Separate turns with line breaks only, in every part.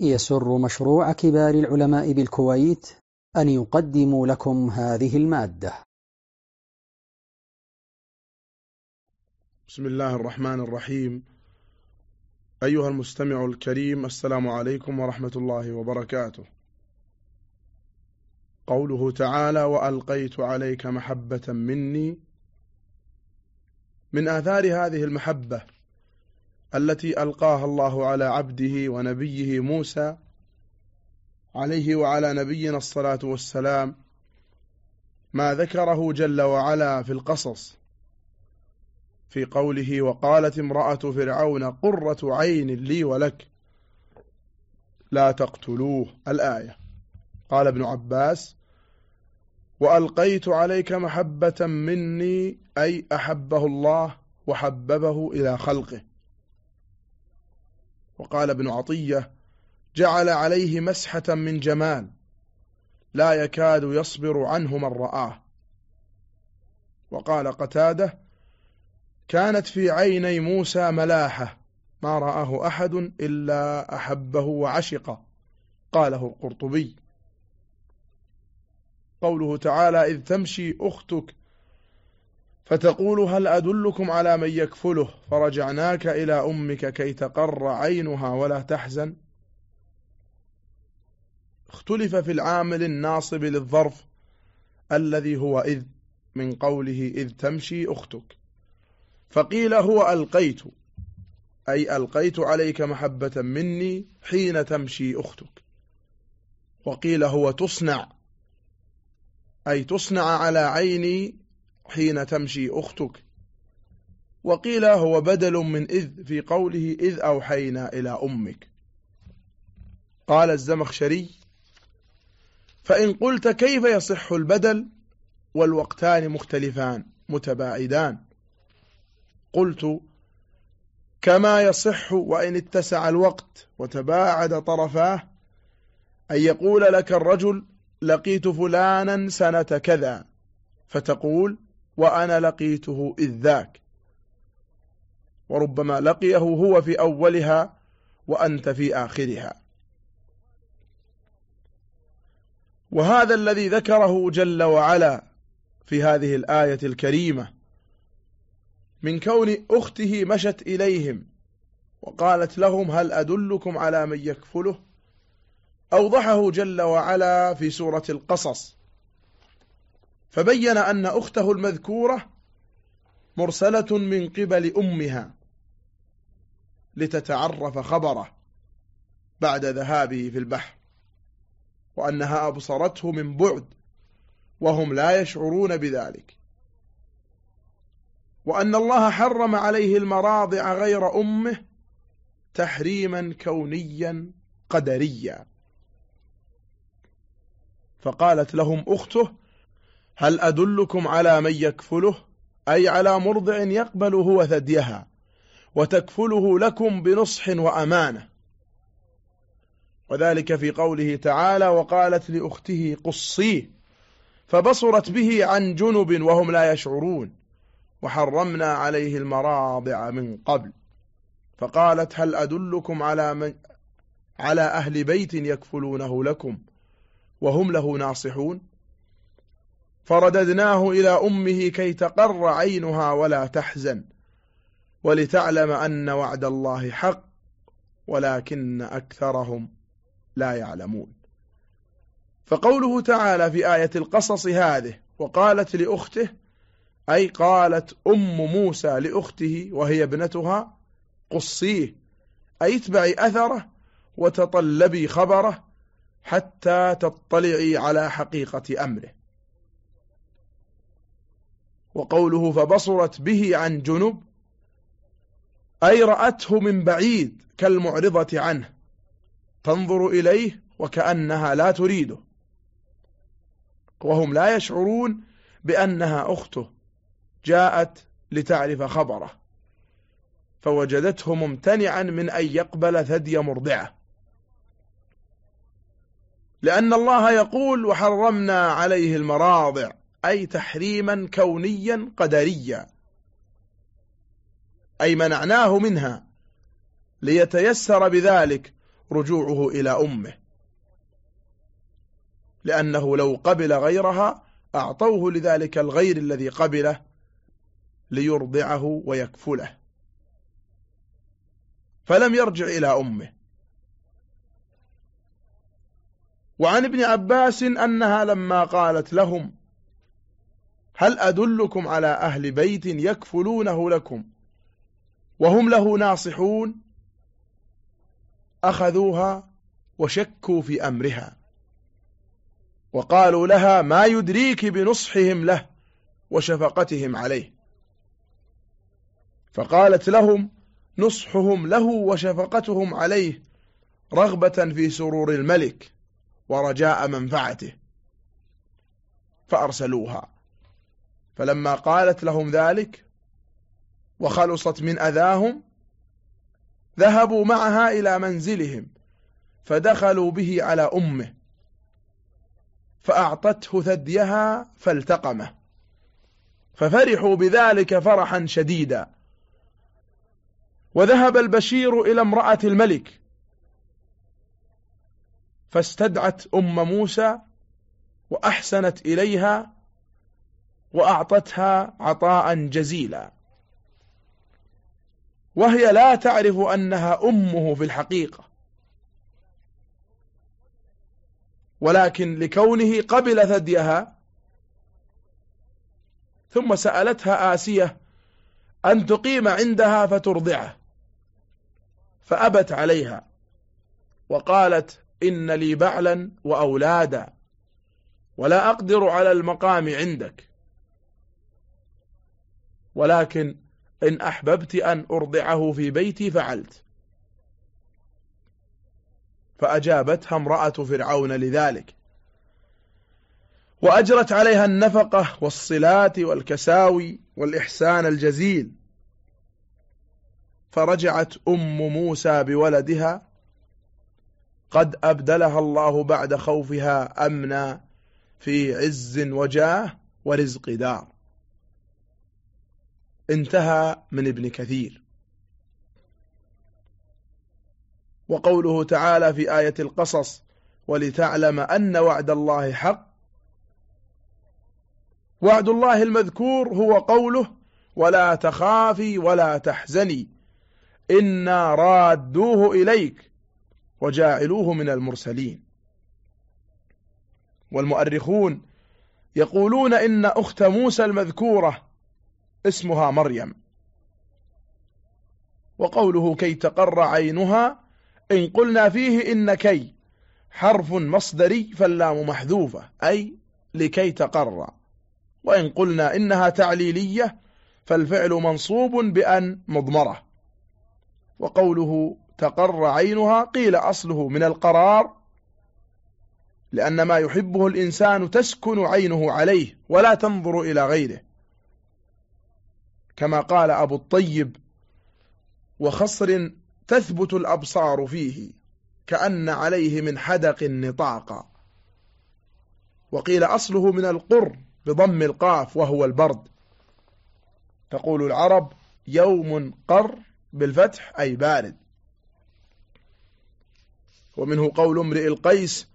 يسر مشروع كبار العلماء بالكويت أن يقدم لكم هذه المادة.
بسم الله الرحمن الرحيم. أيها المستمع الكريم السلام عليكم ورحمة الله وبركاته. قوله تعالى وألقيت عليك محبة مني. من آثار هذه المحبة التي ألقاها الله على عبده ونبيه موسى عليه وعلى نبينا الصلاة والسلام ما ذكره جل وعلا في القصص في قوله وقالت امرأة فرعون قرة عين لي ولك لا تقتلوه الآية. قال ابن عباس وألقيت عليك محبة مني أي أحبه الله وحببه إلى خلقه. وقال ابن عطية جعل عليه مسحة من جمال لا يكاد يصبر عنه من رآه. وقال قتادة كانت في عيني موسى ملاحة ما رآه أحد إلا أحبه وعشقه قاله القرطبي. قوله تعالى إذ تمشي أختك فتقول هل أدلكم على من يكفله؟ فرجعناك إلى أمك كي تقر عينها ولا تحزن. اختلف في العامل الناصب للظرف الذي هو إذ من قوله إذ تمشي أختك. فقيل هو ألقيت أي ألقيت عليك محبة مني حين تمشي أختك. وقيل هو تصنع أي تصنع على عيني حين تمشي أختك. وقيل هو بدل من إذ في قوله إذ أوحينا إلى أمك. قال الزمخشري فإن قلت كيف يصح البدل؟ والوقتان مختلفان متباعدان. قلت كما يصح وإن اتسع الوقت وتباعد طرفاه أن يقول لك الرجل لقيت فلانا سنة كذا فتقول وأنا لقيته إذ ذاك. وربما لقيه هو في أولها وأنت في آخرها. وهذا الذي ذكره جل وعلا في هذه الآية الكريمة من كون أخته مشت إليهم وقالت لهم هل أدلكم على من يكفله؟ أوضحه جل وعلا في سورة القصص. فبين أن أخته المذكورة مرسلة من قبل أمها لتتعرف خبره بعد ذهابه في البحر وأنها أبصرته من بعد وهم لا يشعرون بذلك. وأن الله حرم عليه المراضع غير أمه تحريما كونيا قدريا. فقالت لهم أخته هل أدلكم على من يكفله؟ أي على مرضع يقبل هو ثديها وتكفله لكم بنصح وأمانة. وذلك في قوله تعالى وقالت لأخته قصيه فبصرت به عن جنب وهم لا يشعرون وحرمنا عليه المراضع من قبل. فقالت هل أدلكم على من على أهل بيت يكفلونه لكم وهم له ناصحون؟ فرددناه إلى أمه كي تقر عينها ولا تحزن ولتعلم أن وعد الله حق ولكن أكثرهم لا يعلمون. فقوله تعالى في آية القصص هذه وقالت لأخته أي قالت أم موسى لأخته وهي ابنتها قصيه أي اتبعي أثره وتطلبي خبره حتى تطلعي على حقيقة أمره. وقوله فبصرت به عن جنب أي رأته من بعيد كالمعرضة عنه تنظر إليه وكأنها لا تريده. وهم لا يشعرون بأنها أخته جاءت لتعرف خبره فوجدته ممتنعا من أن يقبل ثدي مرضعه. لأن الله يقول وحرمنا عليه المراضع أي تحريما كونيا قدريا. أي منعناه منها ليتيسر بذلك رجوعه إلى أمه. لأنه لو قبل غيرها أعطوه لذلك الغير الذي قبله ليرضعه ويكفله. فلم يرجع إلى أمه. وعن ابن عباس أنها لما قالت لهم هل أدلكم على أهل بيت يكفلونه لكم وهم له ناصحون؟ أخذوها وشكوا في أمرها وقالوا لها ما يدريك بنصحهم له وشفقتهم عليه. فقالت لهم نصحهم له وشفقتهم عليه رغبة في سرور الملك ورجاء منفعته فأرسلوها. فلما قالت لهم ذلك وخلصت من أذاهم ذهبوا معها إلى منزلهم فدخلوا به على أمه فأعطته ثديها فالتقمه. ففرحوا بذلك فرحا شديدا. وذهب البشير إلى امرأة الملك فاستدعت أم موسى وأحسنت إليها وأعطتها عطاء جزيلا. وهي لا تعرف أنها أمه في الحقيقة. ولكن لكونه قبل ثديها ثم سألتها آسية أن تقيم عندها فترضعه. فأبت عليها وقالت إن لي بعلا وأولادا ولا أقدر على المقام عندك. ولكن إن أحببت أن أرضعه في بيتي فعلت. فأجابتها امرأة فرعون لذلك. وأجرت عليها النفقة والصلات والكساوي والإحسان الجزيل. فرجعت أم موسى بولدها. قد أبدلها الله بعد خوفها أمنا في عز وجاه ورزق دار. انتهى من ابن كثير. وقوله تعالى في آية القصص ولتعلم أن وعد الله حق وعد الله المذكور هو قوله ولا تخافي ولا تحزني إنا رادوه إليك وجاعلوه من المرسلين والمؤرخون يقولون إن أخت موسى المذكورة اسمها مريم. وقوله كي تقر عينها إن قلنا فيه إن كي حرف مصدري فاللام محذوفة أي لكي تقر. وإن قلنا إنها تعليلية فالفعل منصوب بأن مضمرة. وقوله تقر عينها قيل أصله من القرار لأن ما يحبه الإنسان تسكن عينه عليه ولا تنظر إلى غيره. كما قال أبو الطيب وخصر تثبت الأبصار فيه كأن عليه من حدق نطاقا وقيل أصله من القر بضم القاف وهو البرد. تقول العرب يوم قر بالفتح أي بارد. ومنه قول امرئ القيس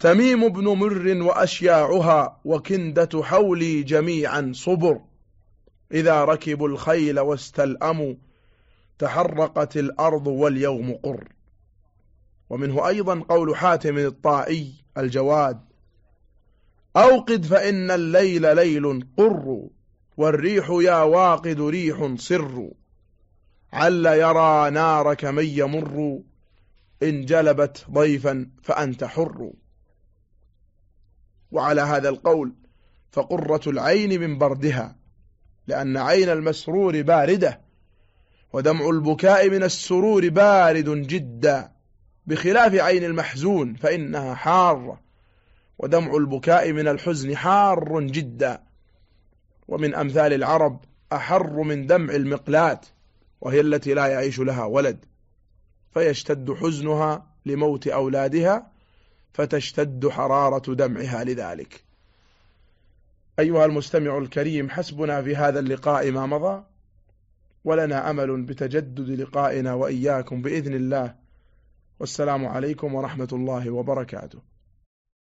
تميم بن مر وأشياعها وكندة حولي جميعا صبر. إذا ركبوا الخيل واستلأموا تحرقت الأرض واليوم قر. ومنه أيضا قول حاتم الطائي الجواد أوقد فإن الليل ليل قر والريح يا واقد ريح سر عل يرى نارك من يمر إن جلبت ضيفا فأنت حر. وعلى هذا القول فقرة العين من بردها. لأن عين المسرور باردة ودمع البكاء من السرور بارد جدا. بخلاف عين المحزون فإنها حارة ودمع البكاء من الحزن حار جدا. ومن أمثال العرب أحر من دمع المقلات وهي التي لا يعيش لها ولد. فيشتد حزنها لموت أولادها فتشتد حرارة دمعها لذلك. أيها المستمع الكريم حسبنا في هذا اللقاء ما مضى ولنا أمل بتجدد لقائنا وإياكم بإذن الله. والسلام عليكم ورحمة الله وبركاته.